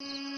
Mm-hmm.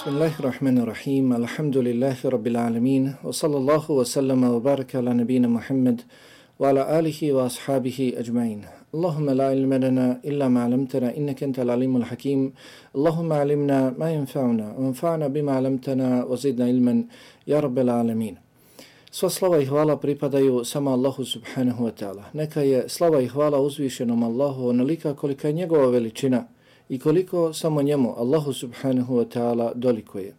Bismillahirrahmanirrahim. Alhamdulillahi rabbil alamin. Wa sallallahu wa sallama wa baraka ala nabina Muhammad wa ala alihi wa ashabihi ajma'in. Allahumma la ilma lana illa ma 'allamtana innaka antal alimul hakim. Allahumma 'allimna ma yanfa'una wa anfa'na bima 'allamtana wa zidna ilman ya rabbil alamin. Sva slava i hvala pripadaju samo Allahu subhanahu wa ta'ala. Neka je slava i hvala uzvišenom Allahu onolika kolika je njegova veličina i koliko samo njemu, Allahu subhanahu wa ta'ala, dolikuje.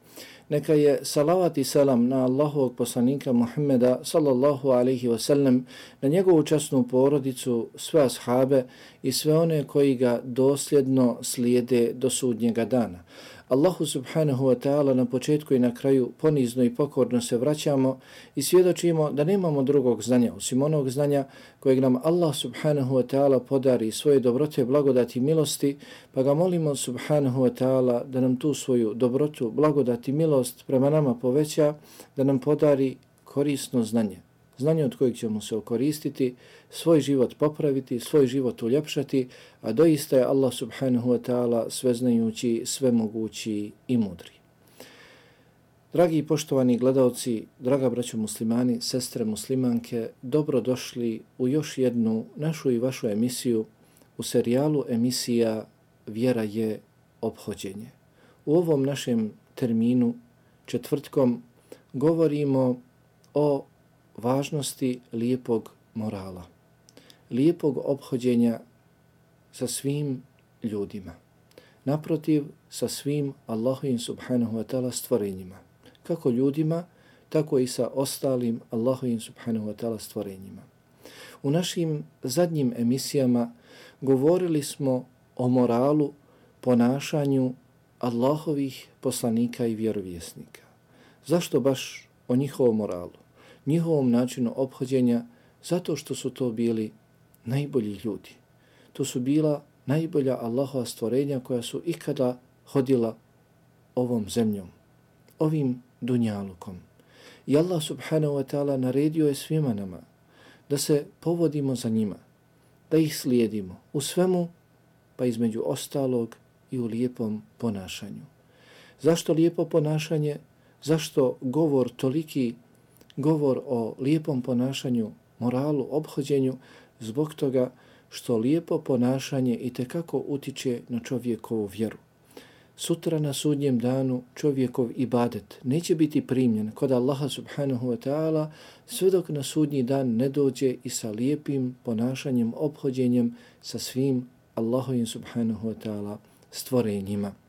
Neka je salavat i salam na Allahovog poslanika Muhammeda sallallahu alaihi wa sallam, na njegovu časnu porodicu, sve ashabe i sve one koji ga dosljedno slijede do sudnjega dana. Allahu subhanahu wa ta'ala na početku i na kraju ponizno i pokorno se vraćamo i svjedočimo da nemamo drugog znanja osim onog znanja kojeg nam Allah subhanahu wa ta'ala podari svoje dobrote, blagodati i milosti, pa ga molimo subhanahu wa ta'ala da nam tu svoju dobrotu, blagodati i milost prema nama poveća, da nam podari korisno znanje znanje od kojeg ćemo se okoristiti, svoj život popraviti, svoj život uljepšati, a doista je Allah subhanahu wa ta'ala sveznajući, svemogući i mudri. Dragi i poštovani gledalci, draga braćo muslimani, sestre muslimanke, dobrodošli u još jednu našu i vašu emisiju u serijalu emisija Vjera je obhođenje. U ovom našem terminu, četvrtkom, govorimo o važnosti lijepog morala, lijepog obhođenja sa svim ljudima. Naprotiv, sa svim Allahovim subhanahu wa ta'ala stvorenjima. Kako ljudima, tako i sa ostalim Allahovim subhanahu wa ta'ala stvorenjima. U našim zadnjim emisijama govorili smo o moralu, ponašanju Allahovih poslanika i vjerovjesnika. Zašto baš o njihovom moralu? Njihovom načinu obhođenja zato što su to bili najbolji ljudi. To su bila najbolja Allahova stvorenja koja su ikada hodila ovom zemljom, ovim dunjalukom. I Allah subhanahu wa ta'ala naredio je svima nama da se povodimo za njima, da ih slijedimo u svemu, pa između ostalog i u lijepom ponašanju. Zašto lijepo ponašanje? Zašto govor toliki govor o lijepom ponašanju, moralu, obhođenju, zbog toga što lijepo ponašanje i te kako utiče na čovjekovu vjeru. Sutra na sudnjem danu čovjekov ibadet neće biti primljen kod Allaha subhanahu wa ta'ala sve dok na sudnji dan ne dođe i sa lijepim ponašanjem, obhođenjem sa svim Allahovim subhanahu wa ta'ala stvorenjima.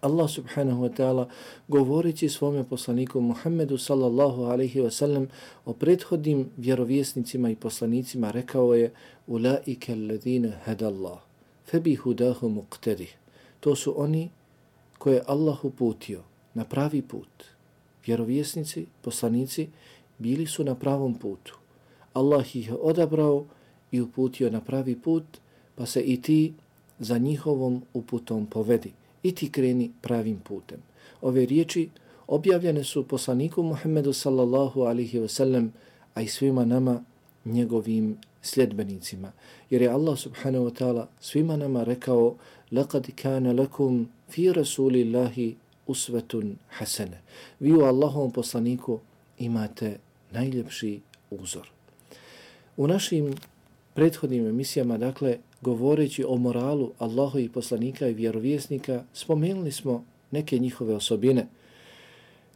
Allah subhanahu wa ta'ala govoreći svome poslaniku Muhammedu sallallahu alaihi wa sallam o prethodnim vjerovjesnicima i poslanicima rekao je Ulaike alladhina hadallah febi hudahu muqtadih To su oni koje Allah uputio na pravi put. Vjerovjesnici, poslanici bili su na pravom putu. Allah ih je odabrao i uputio na pravi put, pa se i ti za njihovom uputom povedi i ti kreni pravim putem. Ove riječi objavljene su poslaniku Muhammedu sallallahu alihi wasallam, a i svima nama njegovim sljedbenicima. Jer je Allah subhanahu wa ta'ala svima nama rekao لَقَدْ كَانَ لَكُمْ فِي رَسُولِ اللَّهِ usvetun hasene. Vi u Allahovom poslaniku imate najljepši uzor. U našim prethodnim emisijama, dakle, govoreći o moralu Allaho i poslanika i vjerovjesnika, spomenuli smo neke njihove osobine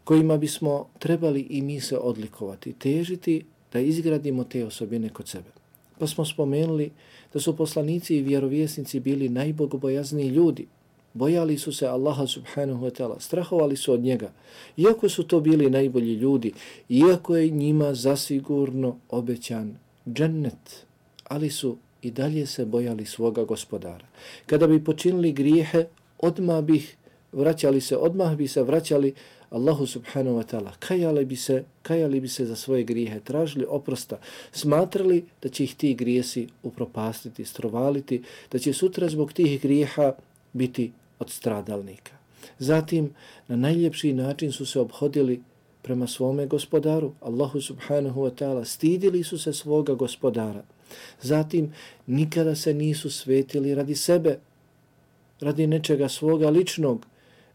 kojima bismo trebali i mi se odlikovati, težiti da izgradimo te osobine kod sebe. Pa smo spomenuli da su poslanici i vjerovjesnici bili najbogobojazniji ljudi, bojali su se Allaha subhanahu wa ta'ala, strahovali su od njega, iako su to bili najbolji ljudi, iako je njima zasigurno obećan džennet, ali su i dalje se bojali svoga gospodara. Kada bi počinili grijehe, odmah bih vraćali se, odmah bi se vraćali Allahu subhanahu wa ta'ala. Kajali bi se, kajali bi se za svoje grijehe, tražili oprosta, smatrali da će ih ti grijesi upropastiti, strovaliti, da će sutra zbog tih grijeha biti od stradalnika. Zatim, na najljepši način su se obhodili prema svome gospodaru, Allahu subhanahu wa ta'ala, stidili su se svoga gospodara. Zatim, nikada se nisu svetili radi sebe, radi nečega svoga ličnog,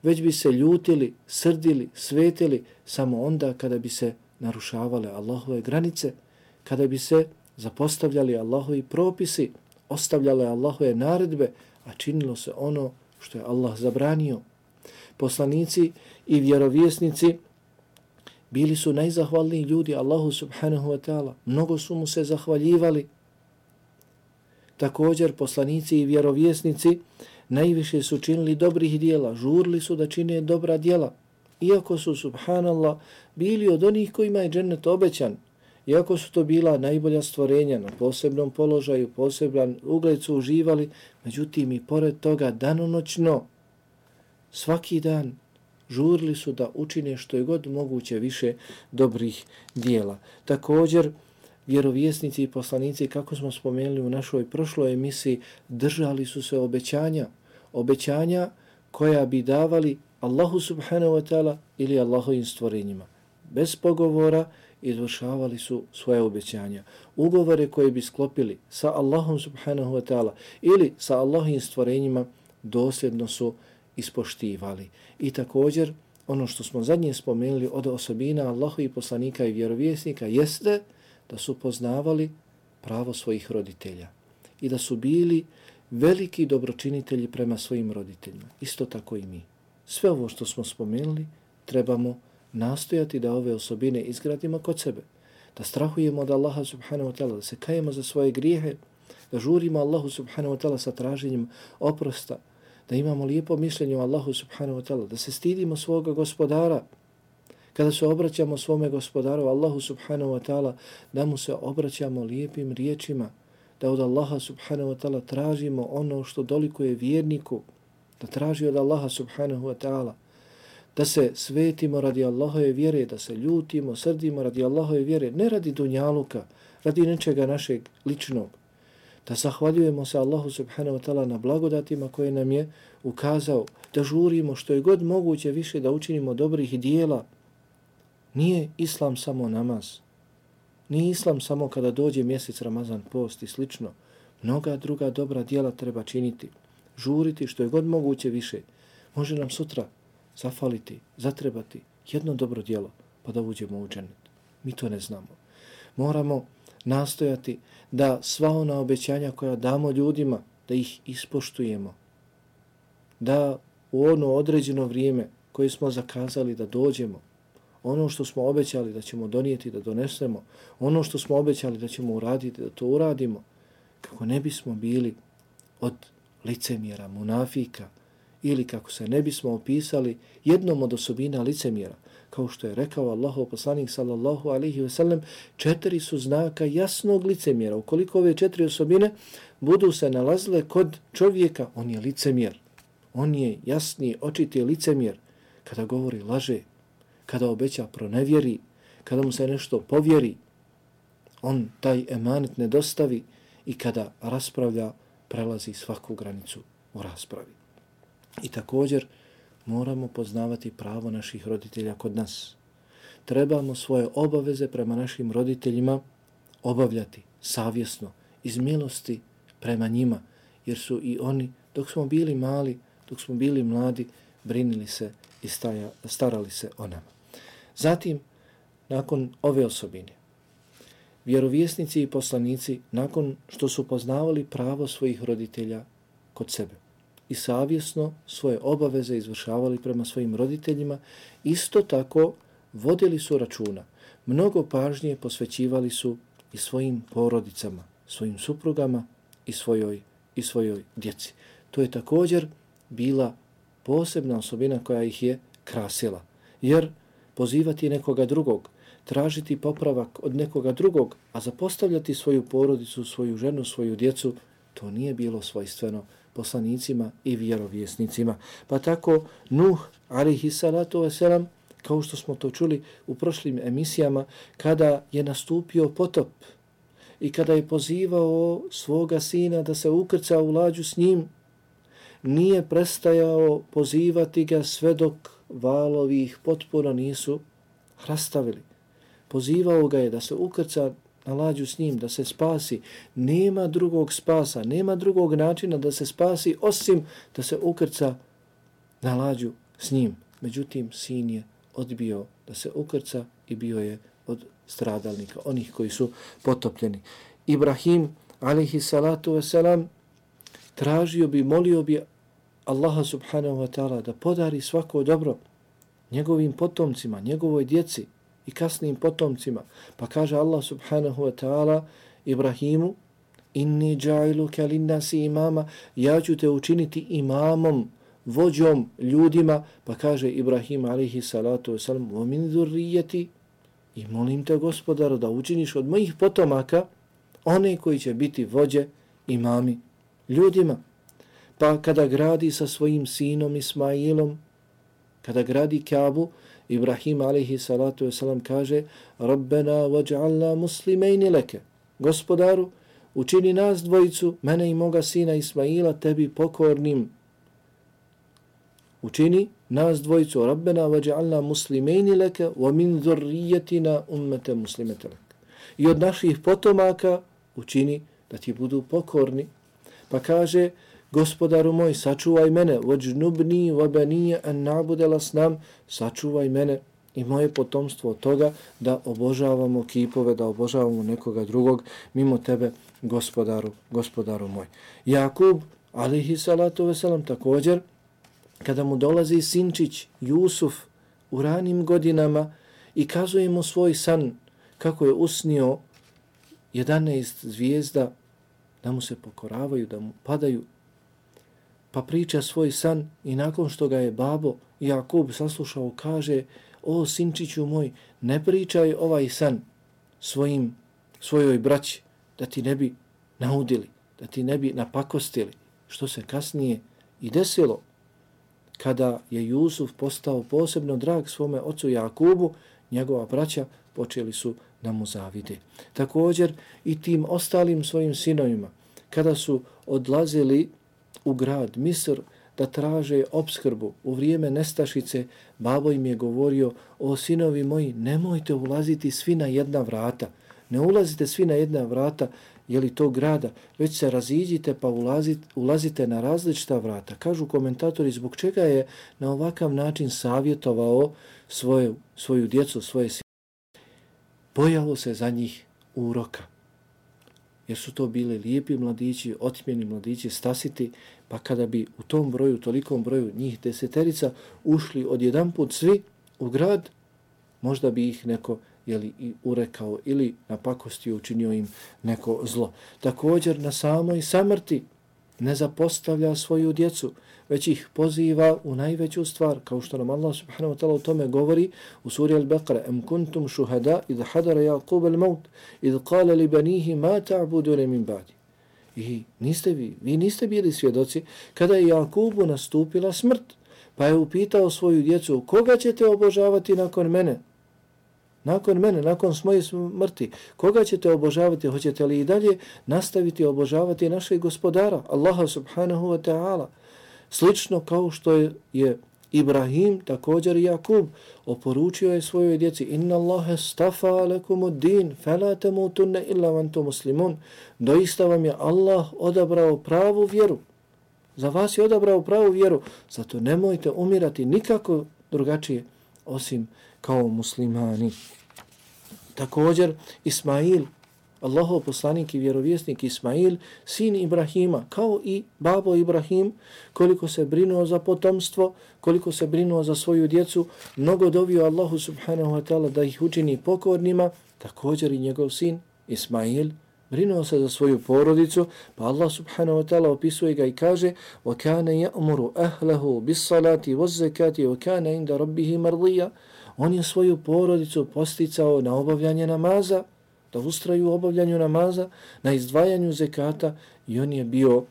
već bi se ljutili, srdili, svetili samo onda kada bi se narušavale Allahove granice, kada bi se zapostavljali Allahovi propisi, ostavljale Allahove naredbe, a činilo se ono što je Allah zabranio. Poslanici i vjerovjesnici bili su najzahvalniji ljudi Allahu subhanahu wa ta'ala. Mnogo su mu se zahvaljivali. Također poslanici i vjerovjesnici najviše su činili dobrih dijela, žurli su da čine dobra dijela. Iako su, subhanallah, bili od onih kojima je džennet obećan, iako su to bila najbolja stvorenja na posebnom položaju, poseban ugled su uživali, međutim i pored toga danonoćno, svaki dan, žurli su da učine što je god moguće više dobrih dijela. Također, vjerovjesnici i poslanici, kako smo spomenuli u našoj prošloj emisiji, držali su se obećanja, obećanja koja bi davali Allahu subhanahu wa ta'ala ili Allahovim stvorenjima. Bez pogovora izvršavali su svoje obećanja. Ugovore koje bi sklopili sa Allahom subhanahu wa ta'ala ili sa Allahovim stvorenjima dosljedno su ispoštivali. I također, ono što smo zadnje spomenuli od osobina Allahu i poslanika i vjerovjesnika jeste da da su poznavali pravo svojih roditelja i da su bili veliki dobročinitelji prema svojim roditeljima. Isto tako i mi. Sve ovo što smo spomenuli trebamo nastojati da ove osobine izgradimo kod sebe. Da strahujemo od Allaha subhanahu wa ta'ala, da se kajemo za svoje grijehe, da žurimo Allahu subhanahu wa ta'ala sa traženjem oprosta, da imamo lijepo mišljenje o Allahu subhanahu wa ta'ala, da se stidimo svoga gospodara, kada se obraćamo svome gospodaru Allahu subhanahu wa ta'ala, da mu se obraćamo lijepim riječima, da od Allaha subhanahu wa ta'ala tražimo ono što dolikuje vjerniku, da traži od Allaha subhanahu wa ta'ala, da se svetimo radi Allahove vjere, da se ljutimo, srdimo radi Allahove vjere, ne radi dunjaluka, radi nečega našeg ličnog, da zahvaljujemo se Allahu subhanahu wa ta'ala na blagodatima koje nam je ukazao, da žurimo što je god moguće više da učinimo dobrih dijela, Nije islam samo namaz. Nije islam samo kada dođe mjesec Ramazan, post i slično. Mnoga druga dobra dijela treba činiti. Žuriti što je god moguće više. Može nam sutra zafaliti, zatrebati jedno dobro dijelo pa da uđemo u dženet. Mi to ne znamo. Moramo nastojati da sva ona obećanja koja damo ljudima, da ih ispoštujemo. Da u ono određeno vrijeme koje smo zakazali da dođemo, ono što smo obećali da ćemo donijeti, da donesemo, ono što smo obećali da ćemo uraditi, da to uradimo, kako ne bismo bili od licemjera, munafika, ili kako se ne bismo opisali jednom od osobina licemjera, kao što je rekao Allahu poslanik sallallahu alihi wasallam, četiri su znaka jasnog licemjera. Ukoliko ove četiri osobine budu se nalazile kod čovjeka, on je licemjer. On je jasni, očiti licemjer. Kada govori laže, kada obeća pronevjeri, kada mu se nešto povjeri, on taj emanet ne dostavi i kada raspravlja, prelazi svaku granicu u raspravi. I također moramo poznavati pravo naših roditelja kod nas. Trebamo svoje obaveze prema našim roditeljima obavljati savjesno, iz milosti prema njima, jer su i oni, dok smo bili mali, dok smo bili mladi, brinili se i staja, starali se o nama. Zatim, nakon ove osobine, vjerovjesnici i poslanici, nakon što su poznavali pravo svojih roditelja kod sebe i savjesno svoje obaveze izvršavali prema svojim roditeljima, isto tako vodili su računa. Mnogo pažnje posvećivali su i svojim porodicama, svojim suprugama i svojoj, i svojoj djeci. To je također bila posebna osobina koja ih je krasila. Jer pozivati nekoga drugog, tražiti popravak od nekoga drugog, a zapostavljati svoju porodicu, svoju ženu, svoju djecu, to nije bilo svojstveno poslanicima i vjerovjesnicima. Pa tako Nuh, alihi salatu wasalam, kao što smo to čuli u prošlim emisijama, kada je nastupio potop i kada je pozivao svoga sina da se ukrca u lađu s njim, nije prestajao pozivati ga sve dok valovi ih potpuno nisu rastavili. Pozivao ga je da se ukrca na lađu s njim, da se spasi. Nema drugog spasa, nema drugog načina da se spasi osim da se ukrca na lađu s njim. Međutim, sin je odbio da se ukrca i bio je od stradalnika, onih koji su potopljeni. Ibrahim, alihi salatu wasalam, tražio bi, molio bi Allaha subhanahu wa ta'ala da podari svako dobro njegovim potomcima, njegovoj djeci i kasnim potomcima. Pa kaže Allah subhanahu wa ta'ala Ibrahimu, inni džajlu kelinna si imama, ja ću te učiniti imamom, vođom, ljudima, pa kaže Ibrahim alihi salatu wasalam, o min zurrijeti, i molim te gospodaru da učiniš od mojih potomaka one koji će biti vođe, imami, ljudima. Pa kada gradi sa svojim sinom Ismailom, kada gradi Kabu, Ibrahim alaihi salatu wasalam kaže Rabbena vaj'alna muslimejni leke. Gospodaru, učini nas dvojicu, mene i moga sina Ismaila, tebi pokornim. Učini nas dvojicu, Rabbena vaj'alna muslimejni leke, wa min dhurrijetina ummete muslimete leke. I od naših potomaka učini da ti budu pokorni. Pa kaže, gospodaru moj, sačuvaj mene, vođnubni vabanije en nabudela s nam, sačuvaj mene i moje potomstvo od toga da obožavamo kipove, da obožavamo nekoga drugog mimo tebe, gospodaru, gospodaru moj. Jakub, alihi salatu veselam, također, kada mu dolazi sinčić Jusuf u ranim godinama i kazuje mu svoj san kako je usnio 11 zvijezda da mu se pokoravaju, da mu padaju pa priča svoj san i nakon što ga je babo Jakub saslušao kaže o sinčiću moj ne pričaj ovaj san svojim svojoj braći da ti ne bi naudili da ti ne bi napakostili što se kasnije i desilo kada je Jusuf postao posebno drag svome ocu Jakubu njegova braća počeli su da mu zavide. Također i tim ostalim svojim sinovima kada su odlazili u grad Misr da traže obskrbu u vrijeme nestašice, babo im je govorio, o sinovi moji, nemojte ulaziti svi na jedna vrata. Ne ulazite svi na jedna vrata, je li to grada, već se raziđite pa ulazite, ulazite na različita vrata. Kažu komentatori zbog čega je na ovakav način savjetovao svoju, svoju djecu, svoje sinovi. Bojalo se za njih uroka jer su to bili lijepi mladići, otmjeni mladići, stasiti, pa kada bi u tom broju, tolikom broju njih deseterica ušli odjedan put svi u grad, možda bi ih neko jeli, i urekao ili napakosti učinio im neko zlo. Također na samoj samrti ne zapostavlja svoju djecu, već ih poziva u najveću stvar, kao što nam Allah subhanahu wa ta'ala u tome govori u suri Al-Baqara, Am kuntum šuhada idh hadara Jakub al-maut, idh kala li banihi ma ta'budune min badi. I niste vi, vi niste bili svjedoci kada je Jakubu nastupila smrt, pa je upitao svoju djecu, koga ćete obožavati nakon mene? Nakon mene, nakon moje smrti, koga ćete obožavati? Hoćete li i dalje nastaviti obožavati našeg gospodara, Allaha subhanahu wa ta'ala? Slično kao što je, je Ibrahim, također Jakub, oporučio je svojoj djeci Inna Allahe stafa alekum od din, fela temutunne illa vantu muslimun. Doista vam je Allah odabrao pravu vjeru. Za vas je odabrao pravu vjeru. Zato nemojte umirati nikako drugačije osim kao muslimani. Također, Ismail, Allahov poslanik i vjerovjesnik Ismail, sin Ibrahima, kao i babo Ibrahim, koliko se brinuo za potomstvo, koliko se brinuo za svoju djecu, mnogo dovio Allahu subhanahu wa ta'ala da ih učini pokornima, također i njegov sin Ismail, brinuo se za svoju porodicu, pa Allah subhanahu wa ta'ala opisuje ga i kaže وَكَانَ يَأْمُرُ أَهْلَهُ بِالصَّلَاةِ وَالزَّكَاتِ وَكَانَ عِنْدَ رَبِّهِ مَرْضِيَ On je svoju porodicu posticao na obavljanje namaza, da ustraju u obavljanju namaza, na izdvajanju zekata i on je bio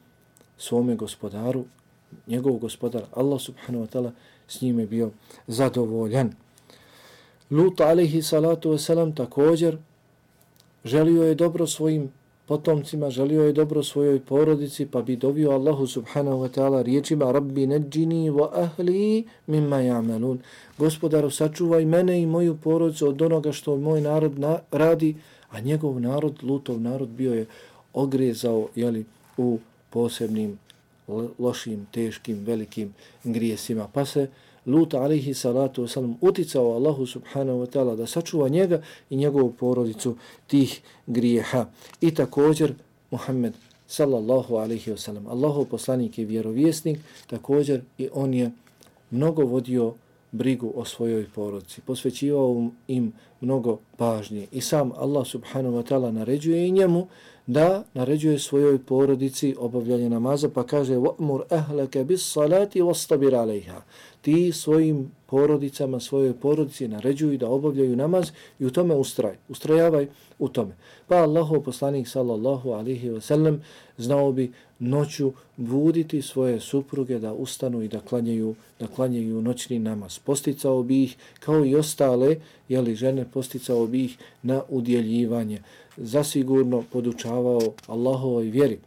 svome gospodaru, njegov gospodar, Allah subhanahu wa ta'ala, s njime bio zadovoljan. Lut alaihi salatu wasalam također želio je dobro svojim potomcima, želio je dobro svojoj porodici, pa bi dovio Allahu subhanahu wa ta'ala riječima Rabbi neđini wa ahli mimma jamelun. Gospodaru, sačuvaj mene i moju porodicu od onoga što moj narod na radi, a njegov narod, Lutov narod, bio je ogrezao jeli, u posebnim lošim, teškim, velikim grijesima. Pa se Lut alaihi salatu wasalam uticao Allahu subhanahu wa ta'ala da sačuva njega i njegovu porodicu tih grijeha. I također Muhammed sallallahu alaihi wasalam, Allahu poslanik i vjerovjesnik, također i on je mnogo vodio brigu o svojoj porodici, posvećivao im mnogo pažnje. I sam Allah subhanahu wa ta'ala naređuje i njemu da naređuje svojoj porodici obavljanje namaza, pa kaže وَأْمُرْ أَهْلَكَ بِالصَّلَاتِ وَاسْتَبِرَ عَلَيْهَا Ti svojim porodicama, svojoj porodici naređuju da obavljaju namaz i u tome ustraj, ustrajavaj u tome. Pa Allahov poslanik sallallahu alihi wasallam znao bi noću buditi svoje supruge da ustanu i da klanjaju, da klanjaju noćni namaz. Posticao bi ih kao i ostale jeli, žene, posticao bi ih na udjeljivanje. Zasigurno podučavao Allahovoj vjeri.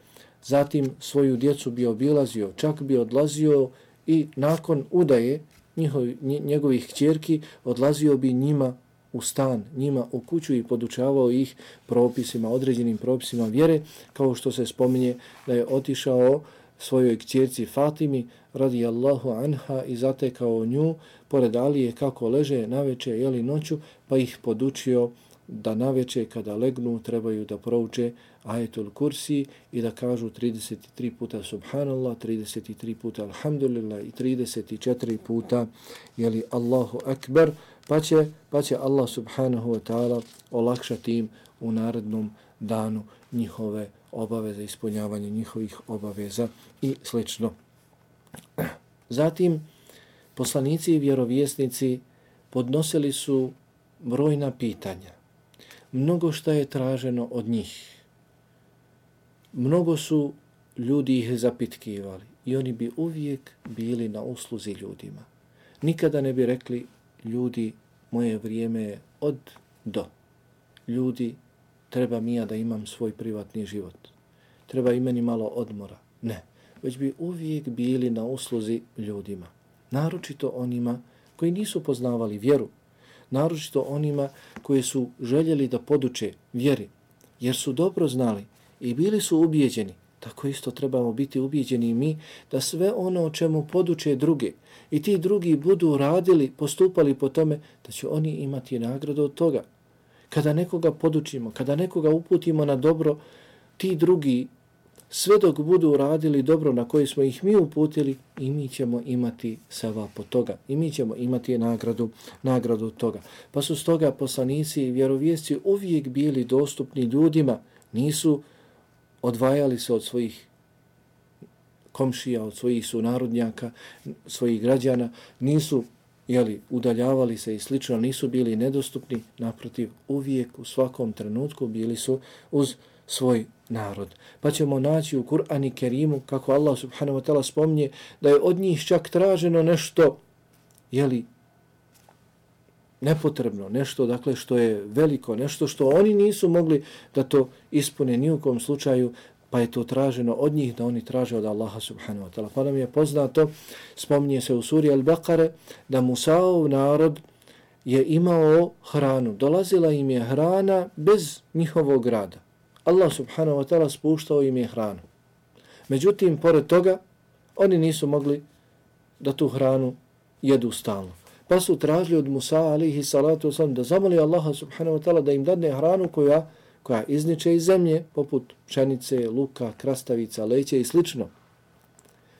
Zatim svoju djecu bi obilazio, čak bi odlazio i nakon udaje njihovi, njegovih kćerki odlazio bi njima u stan, njima u kuću i podučavao ih propisima, određenim propisima vjere, kao što se spominje da je otišao svojoj kćerci Fatimi radi Allahu anha i zatekao nju pored Alije kako leže na večer ili noću, pa ih podučio da na večer kada legnu trebaju da prouče ajetul kursi i da kažu 33 puta subhanallah, 33 puta alhamdulillah i 34 puta jeli Allahu akbar, pa će, pa će Allah subhanahu wa ta'ala olakšati im u narednom danu njihove obaveze, ispunjavanje njihovih obaveza i slično. Zatim, poslanici i vjerovjesnici podnosili su brojna pitanja. Mnogo šta je traženo od njih. Mnogo su ljudi ih zapitkivali i oni bi uvijek bili na usluzi ljudima. Nikada ne bi rekli ljudi, moje vrijeme je od do. Ljudi, treba mi ja da imam svoj privatni život. Treba i meni malo odmora. Ne, već bi uvijek bili na usluzi ljudima. Naročito onima koji nisu poznavali vjeru. Naročito onima koji su željeli da poduče vjeri. Jer su dobro znali i bili su ubijeđeni. Tako isto trebamo biti ubijeđeni i mi da sve ono o čemu poduče druge i ti drugi budu radili, postupali po tome da će oni imati nagradu od toga. Kada nekoga podučimo, kada nekoga uputimo na dobro, ti drugi sve dok budu radili dobro na koje smo ih mi uputili i mi ćemo imati seva po toga. I mi ćemo imati nagradu, nagradu toga. Pa su stoga poslanici i vjerovjesci uvijek bili dostupni ljudima, nisu odvajali se od svojih komšija, od svojih sunarodnjaka, svojih građana, nisu jeli, udaljavali se i slično, nisu bili nedostupni, naprotiv, uvijek u svakom trenutku bili su uz svoj narod. Pa ćemo naći u Kur'an i Kerimu, kako Allah subhanahu wa ta'ala spomnje, da je od njih čak traženo nešto, jeli, nepotrebno, nešto dakle što je veliko, nešto što oni nisu mogli da to ispune ni u kom slučaju, pa je to traženo od njih da oni traže od Allaha subhanahu wa ta'ala. Pa nam je poznato, spominje se u suri Al-Baqare, da Musaov narod je imao hranu. Dolazila im je hrana bez njihovog rada. Allah subhanahu wa ta'ala spuštao im je hranu. Međutim, pored toga, Oni nisu mogli da tu hranu jedu stalno. Pa su tražili od Musa alihi salatu wasalam da zamoli Allaha subhanahu wa ta'ala da im dadne hranu koja, koja izniče iz zemlje, poput pšenice, luka, krastavica, leće i slično.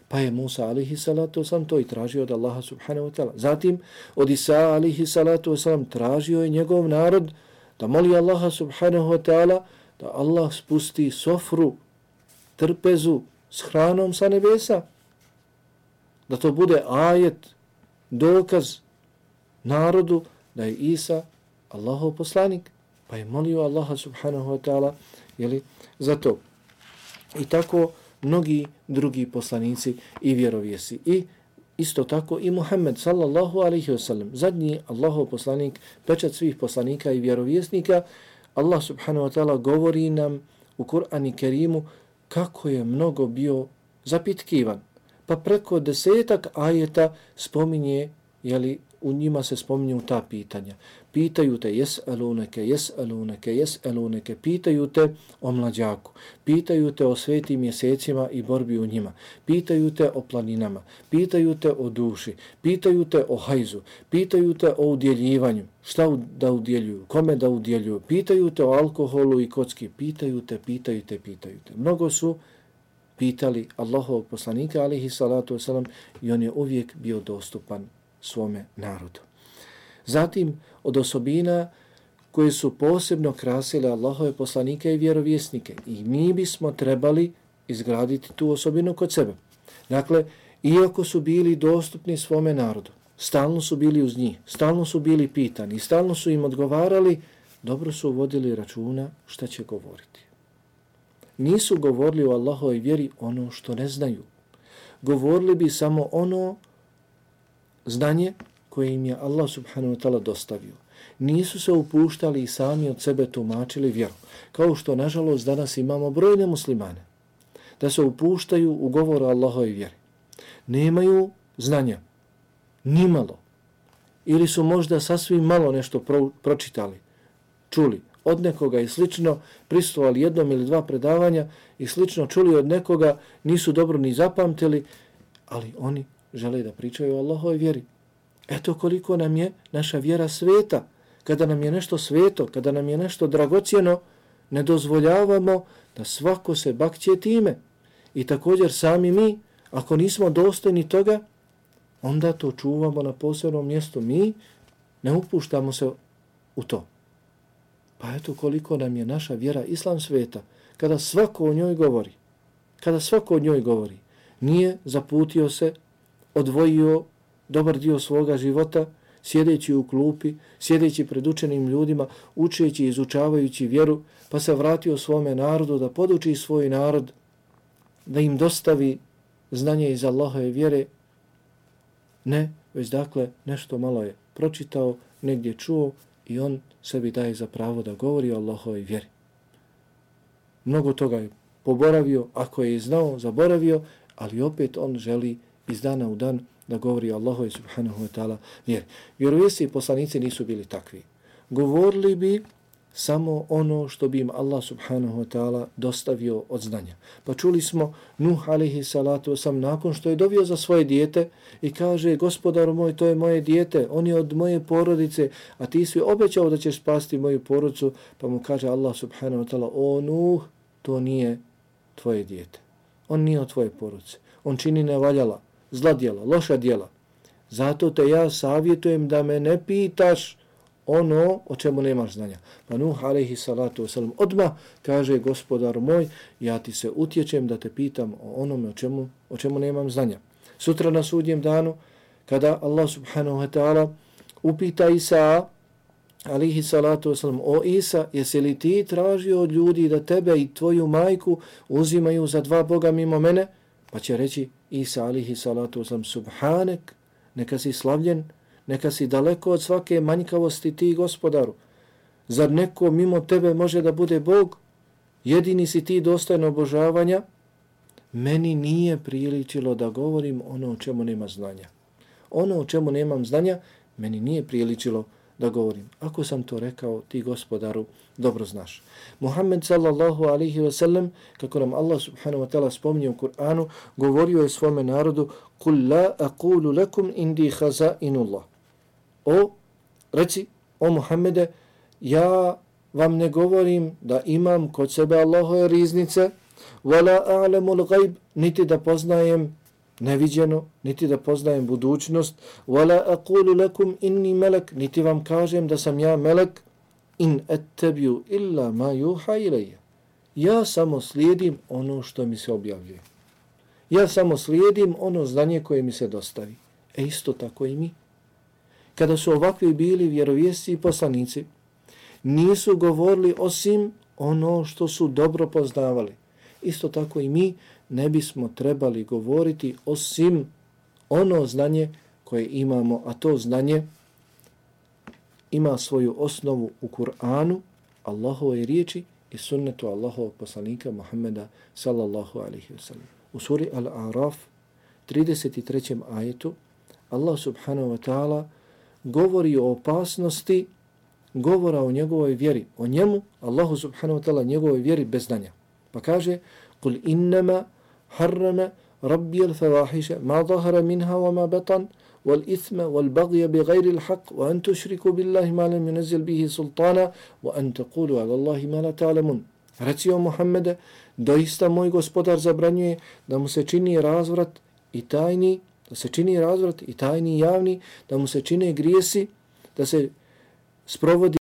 Pa je Musa alihi salatu wasalam to i tražio od Allaha subhanahu wa ta'ala. Zatim od Isa alihi salatu wasalam tražio je njegov narod da moli Allaha subhanahu wa ta'ala da Allah spusti sofru, trpezu s hranom sa nebesa. Da to bude ajet, dokaz narodu da je Isa Allahov poslanik. Pa je molio Allaha subhanahu wa ta'ala za to. I tako mnogi drugi poslanici i vjerovjesi. I isto tako i Muhammed sallallahu alaihi wasallam, zadnji Allahov poslanik, pečat svih poslanika i vjerovjesnika, Allah subhanahu wa ta'ala govori nam u Kur'an i Kerimu kako je mnogo bio zapitkivan. Pa preko desetak ajeta spominje jeli, u njima se spominju ta pitanja. Pitaju te jes aluneke, jes aluneke, jes aluneke, pitaju te o mlađaku, pitaju te o svetim mjesecima i borbi u njima, pitaju te o planinama, pitaju te o duši, pitaju te o hajzu, pitaju te o udjeljivanju, šta da udjeljuju, kome da udjeljuju, pitaju te o alkoholu i kocki, pitaju te, pitaju te, pitaju te. Mnogo su pitali Allahovog poslanika alihi salatu wasalam i on je uvijek bio dostupan svome narodu. Zatim, od osobina koje su posebno krasile Allahove poslanike i vjerovjesnike i mi bismo trebali izgraditi tu osobinu kod sebe. Dakle, iako su bili dostupni svome narodu, stalno su bili uz njih, stalno su bili pitani, stalno su im odgovarali, dobro su vodili računa šta će govoriti. Nisu govorili o Allahove vjeri ono što ne znaju. Govorili bi samo ono znanje koje im je Allah subhanahu wa ta'ala dostavio. Nisu se upuštali i sami od sebe tumačili vjeru. Kao što, nažalost, danas imamo brojne muslimane da se upuštaju u govoru Allahove vjeri. Nemaju znanja, ni malo. Ili su možda sasvim malo nešto pro, pročitali, čuli od nekoga i slično, pristovali jednom ili dva predavanja i slično čuli od nekoga, nisu dobro ni zapamtili, ali oni žele da pričaju o Allahove vjeri. Eto koliko nam je naša vjera sveta. Kada nam je nešto sveto, kada nam je nešto dragocijeno, ne dozvoljavamo da svako se bakće time. I također sami mi, ako nismo dostojni toga, onda to čuvamo na posebnom mjestu. Mi ne upuštamo se u to. Pa eto koliko nam je naša vjera islam sveta. Kada svako o njoj govori, kada svako o njoj govori, nije zaputio se odvojio dobar dio svoga života sjedeći u klupi, sjedeći pred učenim ljudima, učeći i izučavajući vjeru, pa se vratio svome narodu da poduči svoj narod, da im dostavi znanje iz Allahove vjere. Ne, već dakle nešto malo je pročitao, negdje čuo i on sebi daje za pravo da govori o Allahove vjeri. Mnogo toga je poboravio, ako je znao, zaboravio, ali opet on želi iz dana u dan da govori Allahu i subhanahu wa ta'ala vjer. Vjerovijesti i poslanici nisu bili takvi. Govorili bi samo ono što bi im Allah subhanahu wa ta'ala dostavio od znanja. Pa čuli smo Nuh alihi salatu sam nakon što je dovio za svoje dijete i kaže gospodar moj to je moje dijete, on je od moje porodice, a ti si obećao da ćeš spasti moju porodicu, pa mu kaže Allah subhanahu wa ta'ala o Nuh, to nije tvoje dijete. On nije od tvoje porodice. On čini nevaljala zla djela, loša djela. Zato te ja savjetujem da me ne pitaš ono o čemu nemaš znanja. Pa Nuh alaihi salatu wasalam odmah kaže gospodar moj, ja ti se utječem da te pitam o onome o čemu, o čemu nemam znanja. Sutra na sudnjem danu, kada Allah subhanahu wa ta'ala upita Isa alihi salatu wasalam, o Isa, jesi li ti tražio od ljudi da tebe i tvoju majku uzimaju za dva Boga mimo mene? Pa će reći Isa alihi salatu uslam subhanek, neka si slavljen, neka si daleko od svake manjkavosti ti gospodaru. Zar neko mimo tebe može da bude Bog? Jedini si ti dostajno obožavanja? Meni nije priličilo da govorim ono o čemu nema znanja. Ono o čemu nemam znanja, meni nije priličilo da govorim. Ako sam to rekao, ti gospodaru dobro znaš. Muhammed sallallahu alihi wasallam, kako nam Allah subhanahu wa ta'ala spominje u Kur'anu, govorio je svome narodu, قُلْ لَا أَقُولُ لَكُمْ إِنْدِي خَزَائِنُ O, reci, o Muhammede, ja vam ne govorim da imam kod sebe Allahove riznice, وَلَا أَعْلَمُ الْغَيْبِ Niti da poznajem neviđeno, niti da poznajem budućnost, wala aqulu lakum inni malak, niti vam kažem da sam ja melek, in attabi'u illa ma yuha ilayya. Ja samo slijedim ono što mi se objavljuje. Ja samo slijedim ono znanje koje mi se dostavi. E isto tako i mi. Kada su ovakvi bili vjerovjesci i poslanici, nisu govorili osim ono što su dobro poznavali. Isto tako i mi ne bismo trebali govoriti osim ono znanje koje imamo, a to znanje ima svoju osnovu u Kur'anu, Allahove riječi i sunnetu Allahovog poslanika Muhammeda sallallahu alaihi wa sallam. U suri Al-A'raf, 33. ajetu, Allah subhanahu wa ta'ala govori o opasnosti govora o njegovoj vjeri, o njemu, Allahu subhanahu wa ta'ala, njegovoj vjeri bez znanja. Pa kaže, قل إنما حرم ربي الفواحش ما ظهر منها وما بطن والإثم والبغي بغير الحق وأن تشركوا بالله ما لم ينزل به سلطانا وأن تقولوا على الله ما لا تعلمون Reci o Muhammede, doista moj gospodar zabranjuje da mu se čini razvrat i tajni, da se čini razvrat i tajni i javni, da mu se čine grijesi, da se sprovodi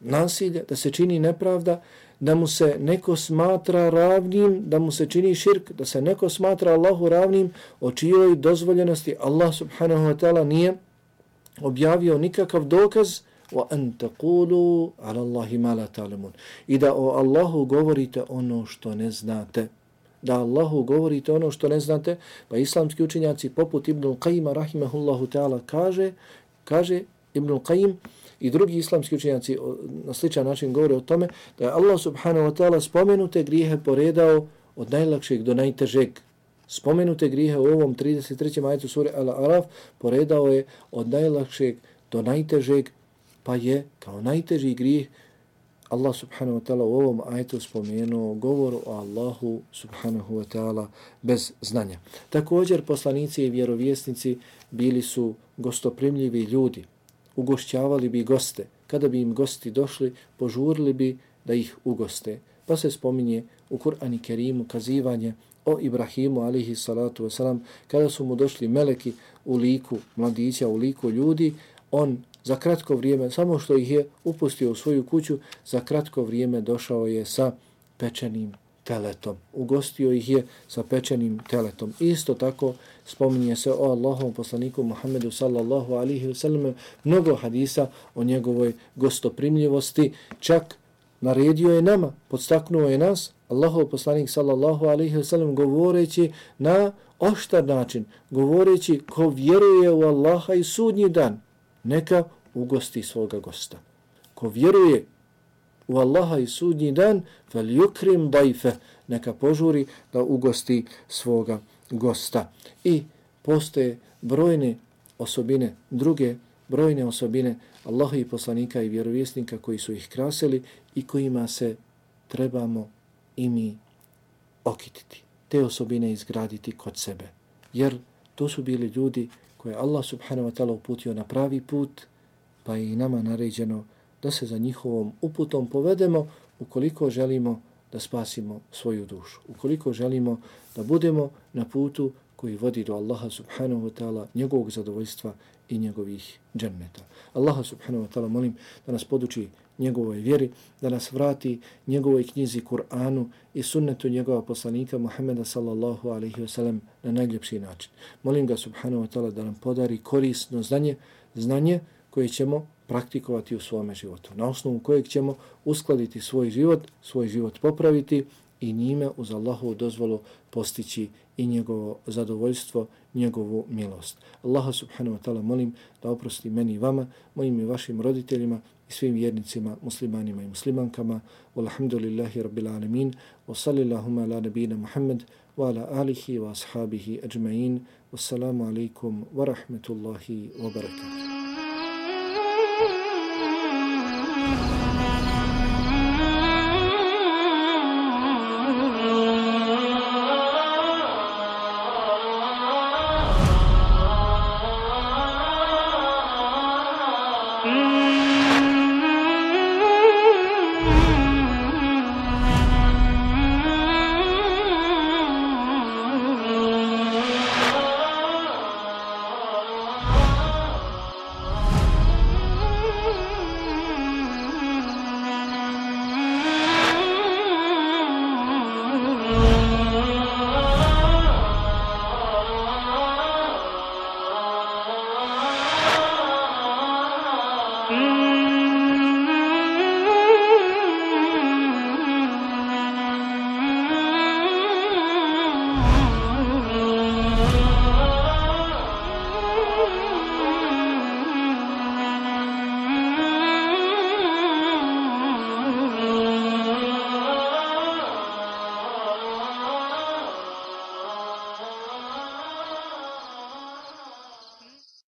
nasilje, da se čini nepravda, da mu se neko smatra ravnim, da mu se čini širk, da se neko smatra Allahu ravnim, o čijoj dozvoljenosti Allah subhanahu wa ta'ala nije objavio nikakav dokaz wa an taqulu ala Allahi ma la ta'lamun. I da o Allahu govorite ono što ne znate. Da Allahu govorite ono što ne znate, pa islamski učenjaci poput Ibn Qayyima rahimahullahu ta'ala kaže, kaže Ibn Qayyim, i drugi islamski učenjaci na sličan način govore o tome da je Allah subhanahu wa ta'ala spomenute grijehe poredao od najlakšeg do najtežeg. Spomenute grijehe u ovom 33. majetu sure Al-Araf poredao je od najlakšeg do najtežeg, pa je kao najteži grijeh Allah subhanahu wa ta'ala u ovom ajetu spomenuo govor o Allahu subhanahu wa ta'ala bez znanja. Također poslanici i vjerovjesnici bili su gostoprimljivi ljudi, ugošćavali bi goste. Kada bi im gosti došli, požurili bi da ih ugoste. Pa se spominje u Kur'ani Kerimu kazivanje o Ibrahimu alihi salatu wasalam, kada su mu došli meleki u liku mladića, u liku ljudi, on za kratko vrijeme, samo što ih je upustio u svoju kuću, za kratko vrijeme došao je sa pečenim teletom. Ugostio ih je sa pečenim teletom. Isto tako spominje se o Allahovom poslaniku Muhammedu sallallahu alihi wasallam mnogo hadisa o njegovoj gostoprimljivosti. Čak naredio je nama, podstaknuo je nas, Allahov poslanik sallallahu alihi wasallam govoreći na oštar način, govoreći ko vjeruje u Allaha i sudnji dan, neka ugosti svoga gosta. Ko vjeruje u Allaha i sudnji dan, fel yukrim dajfe, neka požuri da ugosti svoga gosta. I postoje brojne osobine, druge brojne osobine Allaha i poslanika i vjerovjesnika koji su ih krasili i kojima se trebamo i mi okititi. Te osobine izgraditi kod sebe. Jer to su bili ljudi koje Allah subhanahu wa ta'ala uputio na pravi put, pa je i nama naređeno da se za njihovom uputom povedemo ukoliko želimo da spasimo svoju dušu. Ukoliko želimo da budemo na putu koji vodi do Allaha subhanahu wa ta'ala, njegovog zadovoljstva i njegovih dženneta. Allaha subhanahu wa ta'ala molim da nas poduči njegovoj vjeri, da nas vrati njegovoj knjizi Kur'anu i sunnetu njegova poslanika Muhammeda sallallahu alaihi wa sallam na najljepši način. Molim ga subhanahu wa ta'ala da nam podari korisno znanje, znanje koje ćemo praktikovati u svome životu, na osnovu kojeg ćemo uskladiti svoj život, svoj život popraviti i njime uz Allahovu dozvolu postići i njegovo zadovoljstvo, njegovu milost. Allaha subhanahu wa ta'ala molim da oprosti meni i vama, mojim i vašim roditeljima i svim vjernicima, muslimanima i muslimankama. Walhamdulillahi rabbil alamin. Wa sallillahuma ala nabina Muhammad wa ala alihi wa ashabihi ajma'in. Wassalamu alaikum wa rahmetullahi wa barakatuh.